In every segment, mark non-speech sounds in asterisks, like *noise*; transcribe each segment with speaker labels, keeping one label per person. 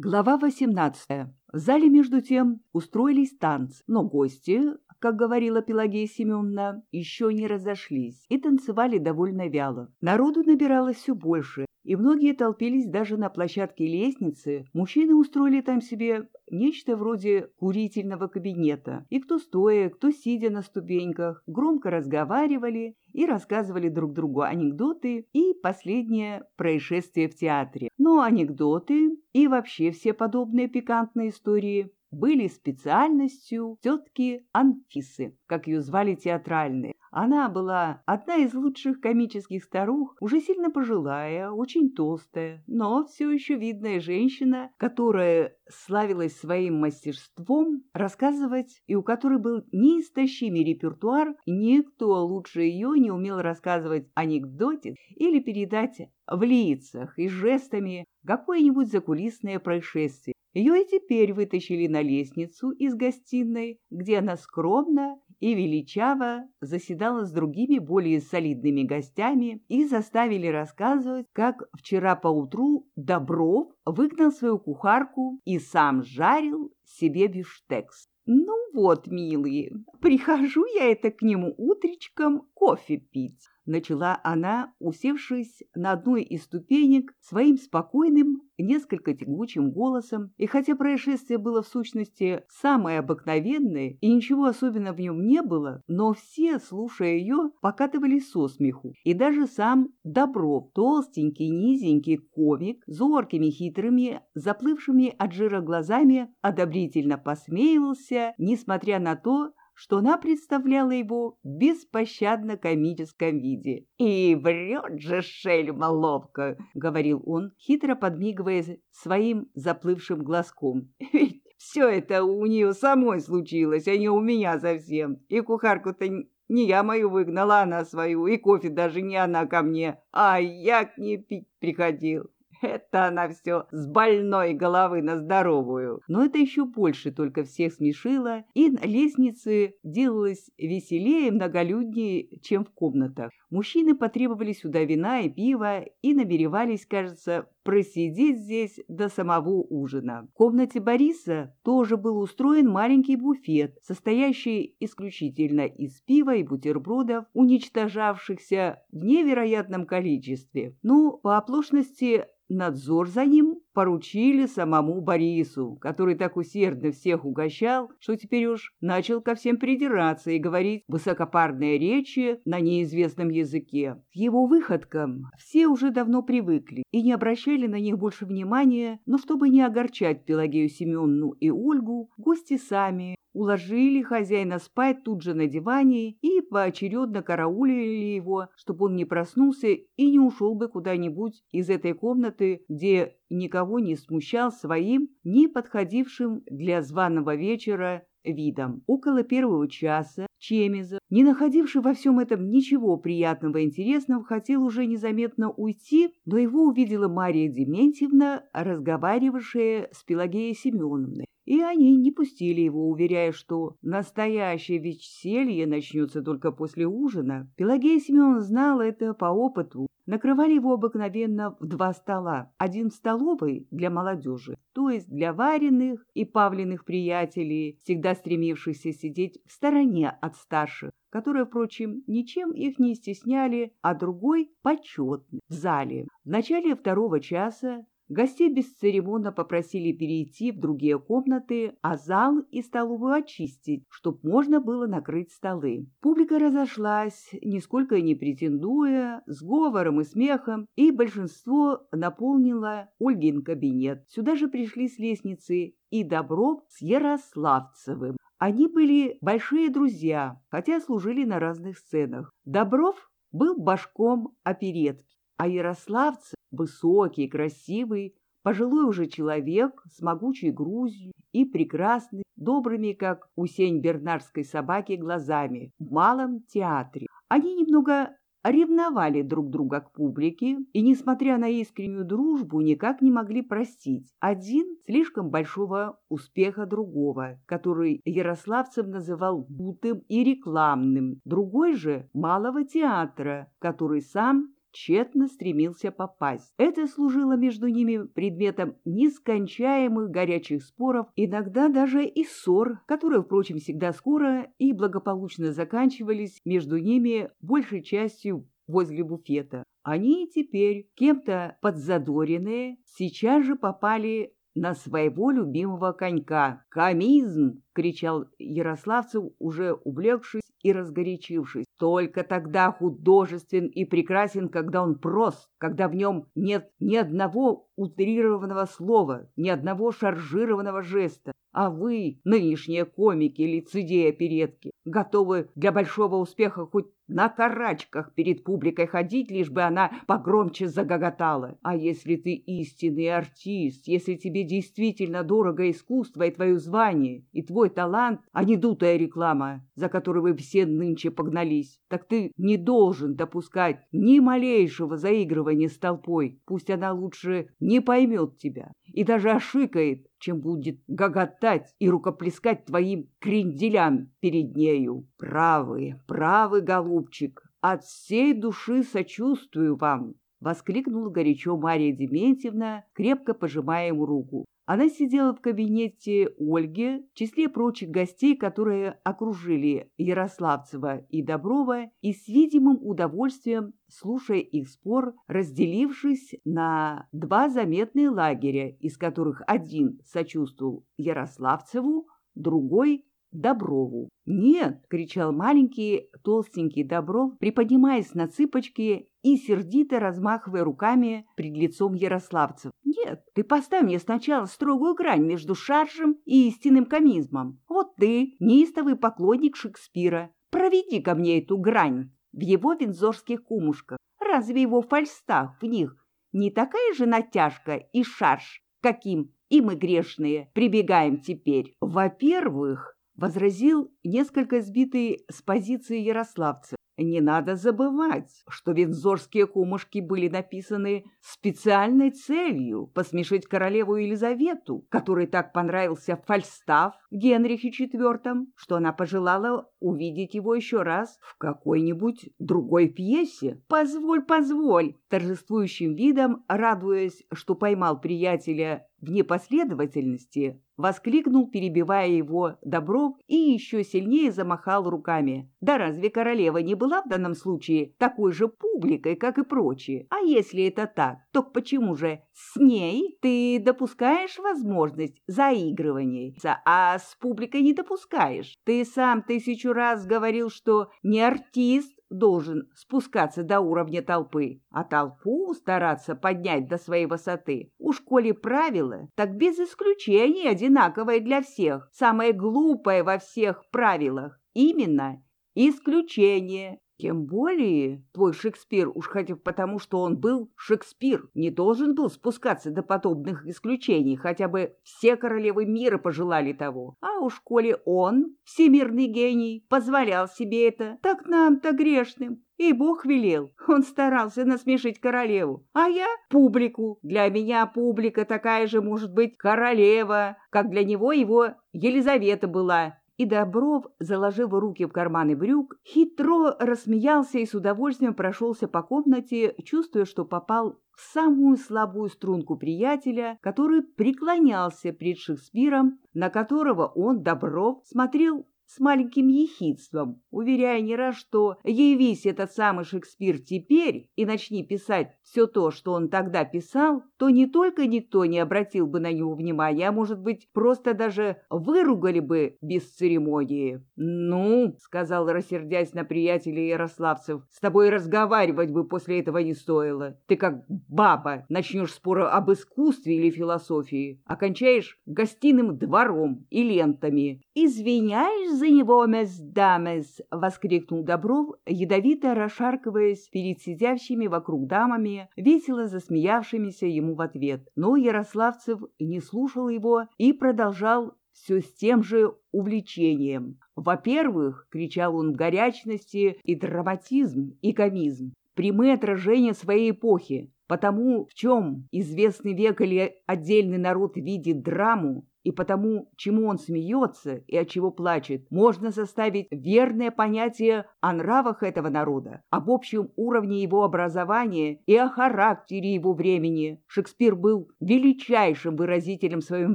Speaker 1: Глава 18. В зале, между тем, устроились танцы, но гости, как говорила Пелагея Семеновна, еще не разошлись и танцевали довольно вяло. Народу набиралось все больше, и многие толпились даже на площадке лестницы. Мужчины устроили там себе нечто вроде курительного кабинета. И кто стоя, кто сидя на ступеньках, громко разговаривали и рассказывали друг другу анекдоты и последнее происшествие в театре. Но анекдоты и вообще все подобные пикантные истории были специальностью тетки Анфисы, как ее звали театральные. Она была одна из лучших комических старух, уже сильно пожилая, очень толстая, но все еще видная женщина, которая славилась своим мастерством рассказывать и у которой был неистощимый репертуар, никто лучше ее не умел рассказывать анекдоте или передать в лицах и жестами какое-нибудь закулисное происшествие. Ее и теперь вытащили на лестницу из гостиной, где она скромно и величаво заседала с другими более солидными гостями и заставили рассказывать, как вчера поутру Добров выгнал свою кухарку и сам жарил себе бифштекс. «Ну вот, милые, прихожу я это к нему утречком кофе пить начала она, усевшись на одной из ступенек своим спокойным, несколько тягучим голосом, и хотя происшествие было в сущности самое обыкновенное и ничего особенного в нем не было, но все, слушая ее, покатывались со смеху. И даже сам Добров, толстенький, низенький комик, зоркими, хитрыми, заплывшими от жира глазами, одобрительно посмеивался, несмотря на то, что она представляла его беспощадно комическом виде. «И врет же шельма ловко!» — говорил он, хитро подмигивая своим заплывшим глазком. «Ведь все это у нее самой случилось, а не у меня совсем. И кухарку-то не я мою выгнала, она свою, и кофе даже не она ко мне, а я к ней пить приходил. *laughs* Это она все с больной головы на здоровую. Но это еще больше только всех смешило, и на лестнице делалось веселее и многолюднее, чем в комнатах. Мужчины потребовали сюда вина и пива и намеревались, кажется, просидеть здесь до самого ужина. В комнате Бориса тоже был устроен маленький буфет, состоящий исключительно из пива и бутербродов, уничтожавшихся в невероятном количестве. Ну, по оплошности Надзор за ним поручили самому Борису, который так усердно всех угощал, что теперь уж начал ко всем придираться и говорить высокопарные речи на неизвестном языке. К его выходкам все уже давно привыкли и не обращали на них больше внимания, но чтобы не огорчать Пелагею Семеновну и Ольгу, гости сами уложили хозяина спать тут же на диване и поочередно караулили его, чтобы он не проснулся и не ушел бы куда-нибудь из этой комнаты, где никого не смущал своим, не подходившим для званого вечера видом. Около первого часа Чемизов, не находивший во всем этом ничего приятного и интересного, хотел уже незаметно уйти, но его увидела Мария Дементьевна, разговаривавшая с Пелагеей Семеновной. И они не пустили его, уверяя, что настоящее веселье начнется только после ужина. Пелагея Семеновна знала это по опыту. Накрывали его обыкновенно в два стола. Один в столовой для молодежи, то есть для вареных и павленных приятелей, всегда стремившихся сидеть в стороне от старших, которые, впрочем, ничем их не стесняли, а другой — почетный, в зале. В начале второго часа Гостей бесцеремонно попросили перейти в другие комнаты, а зал и столовую очистить, чтоб можно было накрыть столы. Публика разошлась, нисколько не претендуя, с говором и смехом, и большинство наполнило Ольгин кабинет. Сюда же пришли с лестницы и Добров с Ярославцевым. Они были большие друзья, хотя служили на разных сценах. Добров был башком оперетки, а Ярославцев Высокий, красивый, пожилой уже человек с могучей грузью и прекрасный, добрыми, как у сень бернарской собаки, глазами в малом театре. Они немного ревновали друг друга к публике и, несмотря на искреннюю дружбу, никак не могли простить. Один слишком большого успеха другого, который Ярославцев называл бутым и рекламным, другой же малого театра, который сам тщетно стремился попасть. Это служило между ними предметом нескончаемых горячих споров, иногда даже и ссор, которые, впрочем, всегда скоро и благополучно заканчивались между ними большей частью возле буфета. Они теперь, кем-то подзадоренные, сейчас же попали на своего любимого конька. «Комизм!» — кричал Ярославцев, уже увлекшись и разгорячившись. Только тогда художествен и прекрасен, когда он прост, когда в нем нет ни одного утрированного слова, ни одного шаржированного жеста. А вы, нынешние комики, лицедеи оперетки, готовы для большого успеха хоть на карачках перед публикой ходить, лишь бы она погромче загоготала. А если ты истинный артист, если тебе действительно дорого искусство и твое звание, и твой талант, а не дутая реклама, за которой вы все нынче погнались, так ты не должен допускать ни малейшего заигрывания с толпой. Пусть она лучше не поймет тебя и даже ошикает, чем будет гоготать и рукоплескать твоим кренделям перед нею. Правы, правы, голубчик, от всей души сочувствую вам, — воскликнула горячо Мария Дементьевна, крепко пожимая ему руку. Она сидела в кабинете Ольги, в числе прочих гостей, которые окружили Ярославцева и Доброва, и с видимым удовольствием, слушая их спор, разделившись на два заметные лагеря, из которых один сочувствовал Ярославцеву, другой Доброву. «Нет!» — кричал маленький толстенький Добров, приподнимаясь на цыпочки и сердито размахивая руками пред лицом Ярославцев. «Нет, ты поставь мне сначала строгую грань между шаржем и истинным комизмом. Вот ты, неистовый поклонник Шекспира, проведи ко мне эту грань в его вензорских кумушках. Разве его фальстах в них не такая же натяжка и шарж, каким и мы грешные прибегаем теперь? Во-первых, возразил несколько сбитый с позиции ярославцев. Не надо забывать, что вензорские кумушки были написаны специальной целью посмешить королеву Елизавету, которой так понравился Фальстаф Генрихе IV, что она пожелала увидеть его еще раз в какой-нибудь другой пьесе. «Позволь, позволь!» Торжествующим видом, радуясь, что поймал приятеля в непоследовательности, воскликнул, перебивая его Добров и еще сильнее замахал руками. Да разве королева не была в данном случае такой же публикой, как и прочие? А если это так, то почему же с ней ты допускаешь возможность заигрывания, а с публикой не допускаешь? Ты сам тысячу раз говорил, что не артист, должен спускаться до уровня толпы, а толпу стараться поднять до своей высоты. У школе правила, так без исключения одинаковое для всех. Самое глупое во всех правилах именно исключение. Тем более твой Шекспир, уж хотя бы потому, что он был Шекспир, не должен был спускаться до подобных исключений, хотя бы все королевы мира пожелали того. А уж коли он, всемирный гений, позволял себе это, так нам-то грешным. И Бог велел. Он старался насмешить королеву. А я — публику. Для меня публика такая же может быть королева, как для него его Елизавета была и Добров, заложив руки в карманы брюк, хитро рассмеялся и с удовольствием прошелся по комнате, чувствуя, что попал в самую слабую струнку приятеля, который преклонялся пред Шекспиром, на которого он, Добров, смотрел с маленьким ехидством, уверяя не раз, что явись этот самый Шекспир теперь и начни писать все то, что он тогда писал, то не только никто не обратил бы на него внимания, а, может быть, просто даже выругали бы без церемонии. «Ну», — сказал, рассердясь на приятеля Ярославцев, — «с тобой разговаривать бы после этого не стоило. Ты как баба начнешь споры об искусстве или философии, окончаешь гостиным двором и лентами. Извиняешь за него, мес дамес!» — воскликнул Добров, ядовито расшаркиваясь перед сидящими вокруг дамами, весело засмеявшимися ему в ответ. Но Ярославцев не слушал его и продолжал все с тем же увлечением. «Во-первых, — кричал он в горячности, — и драматизм, и комизм, прямые отражения своей эпохи, потому в чем известный век или отдельный народ видит драму, и потому, чему он смеется и от чего плачет, можно составить верное понятие о нравах этого народа, об общем уровне его образования и о характере его времени. Шекспир был величайшим выразителем своем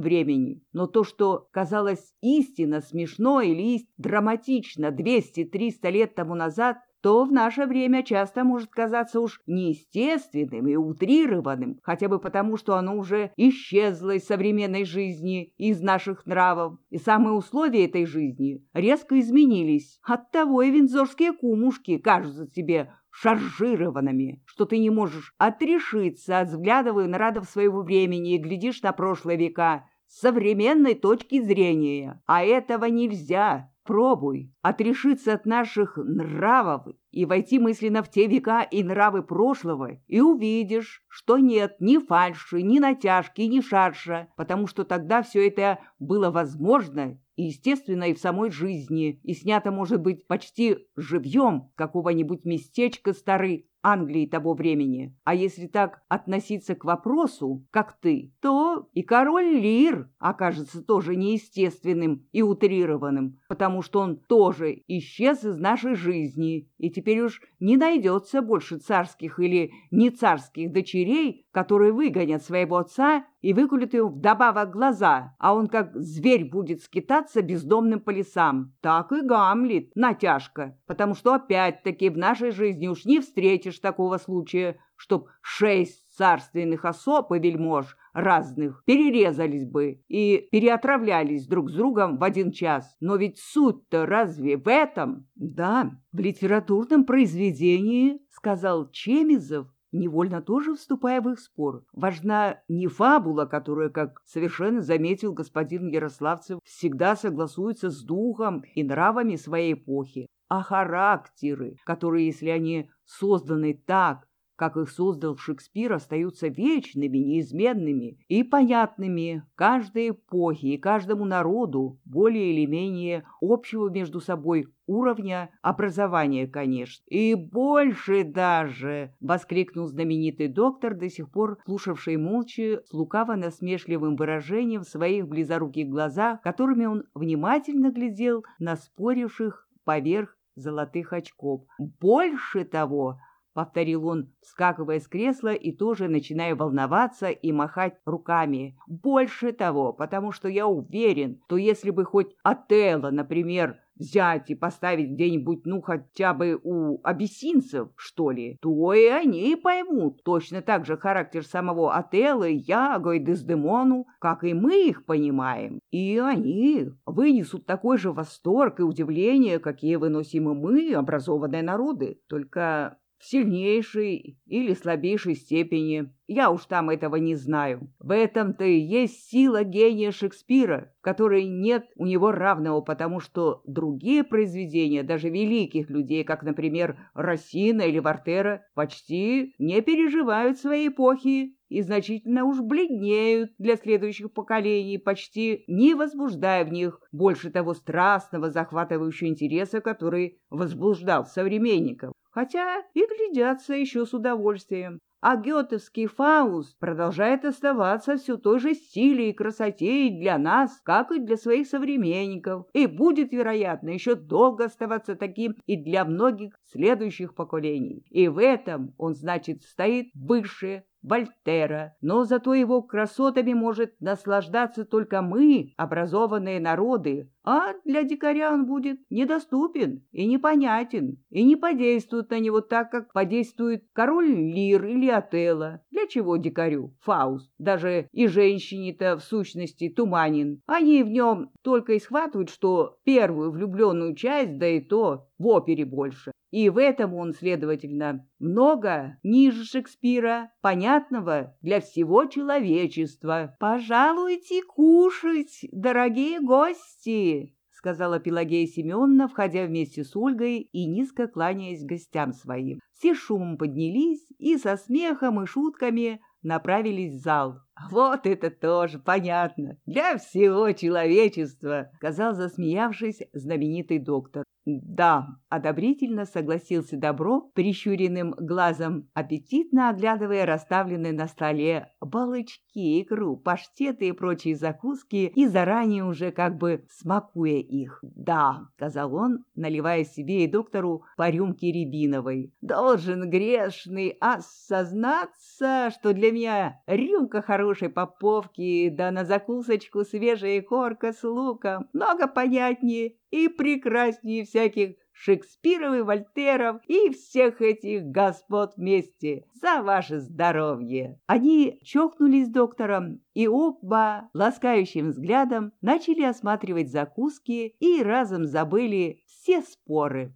Speaker 1: времени, но то, что казалось истинно смешно или драматично 200-300 лет тому назад, то в наше время часто может казаться уж неестественным и утрированным, хотя бы потому, что оно уже исчезло из современной жизни, из наших нравов, и самые условия этой жизни резко изменились. Оттого и винзорские кумушки кажутся тебе шаржированными, что ты не можешь отрешиться от взглядов и нарадов своего времени и глядишь на прошлые века с современной точки зрения. А этого нельзя. Пробуй отрешиться от наших нравов и войти мысленно в те века и нравы прошлого, и увидишь, что нет ни фальши, ни натяжки, ни шарша, потому что тогда все это было возможно и естественно и в самой жизни, и снято, может быть, почти живьем какого-нибудь местечка старый Англии того времени. А если так относиться к вопросу, как ты, то и король Лир окажется тоже неестественным и утрированным, потому что он тоже исчез из нашей жизни, и теперь уж не найдется больше царских или не царских дочерей, которые выгонят своего отца и выкулят его вдобавок глаза, а он как зверь будет скитаться бездомным по лесам. Так и Гамлет, натяжка, потому что опять-таки в нашей жизни уж не встретишь такого случая, чтоб шесть царственных особ и вельмож разных перерезались бы и переотравлялись друг с другом в один час. Но ведь суть-то разве в этом? Да, в литературном произведении, сказал Чемизов, невольно тоже вступая в их спор. Важна не фабула, которая, как совершенно заметил господин Ярославцев, всегда согласуется с духом и нравами своей эпохи, а характеры, которые, если они созданы так, как их создал Шекспир, остаются вечными, неизменными и понятными каждой эпохе и каждому народу, более или менее общего между собой уровня образования, конечно. И больше даже, — воскликнул знаменитый доктор, до сих пор слушавший молча, с лукаво-насмешливым выражением в своих близоруких глазах, которыми он внимательно глядел на споривших поверх золотых очков. Больше того, — повторил он, вскакивая с кресла и тоже начиная волноваться и махать руками. «Больше того, потому что я уверен, что если бы хоть Отелло, например, взять и поставить где-нибудь, ну, хотя бы у абиссинцев, что ли, то и они поймут точно так же характер самого Отелло, Яго и Дездемону, как и мы их понимаем. И они вынесут такой же восторг и удивление, какие выносим и мы, образованные народы. Только в сильнейшей или слабейшей степени. Я уж там этого не знаю. В этом-то и есть сила гения Шекспира, которой нет у него равного, потому что другие произведения, даже великих людей, как, например, Рассина или Вартера, почти не переживают своей эпохи и значительно уж бледнеют для следующих поколений, почти не возбуждая в них больше того страстного, захватывающего интереса, который возбуждал современников хотя и глядятся еще с удовольствием. А гетовский Фауст продолжает оставаться все той же силе и красоте и для нас, как и для своих современников, и будет, вероятно, еще долго оставаться таким и для многих следующих поколений. И в этом он, значит, стоит выше Вольтера, но зато его красотами может наслаждаться только мы, образованные народы, а для дикаря он будет недоступен и непонятен, и не подействует на него так, как подействует король Лир или Отелло. Чего дикарю? Фауст. Даже и женщине-то в сущности туманен. Они в нем только и схватывают, что первую влюбленную часть, да и то в опере больше. И в этом он, следовательно, много ниже Шекспира, понятного для всего человечества. «Пожалуйте кушать, дорогие гости!» Сказала Пелагея Семеновна, входя вместе с Ольгой и низко кланяясь гостям своим. Все шумом поднялись и со смехом и шутками направились в зал. Вот это тоже понятно. Для всего человечества, сказал, засмеявшись, знаменитый доктор. Да, одобрительно согласился Добро, прищуренным глазом, аппетитно оглядывая расставленные на столе балычки, икру, паштеты и прочие закуски, и заранее уже как бы смакуя их. «Да», — сказал он, наливая себе и доктору по рюмке рябиновой, «должен грешный осознаться, что для меня рюмка хорошей поповки, да на закусочку свежая корка с луком много понятнее и прекраснее всяких Шекспиров и Вольтеров и всех этих господ вместе. За ваше здоровье!» Они чокнулись с доктором и оба ласкающим взглядом начали осматривать закуски и разом забыли все споры.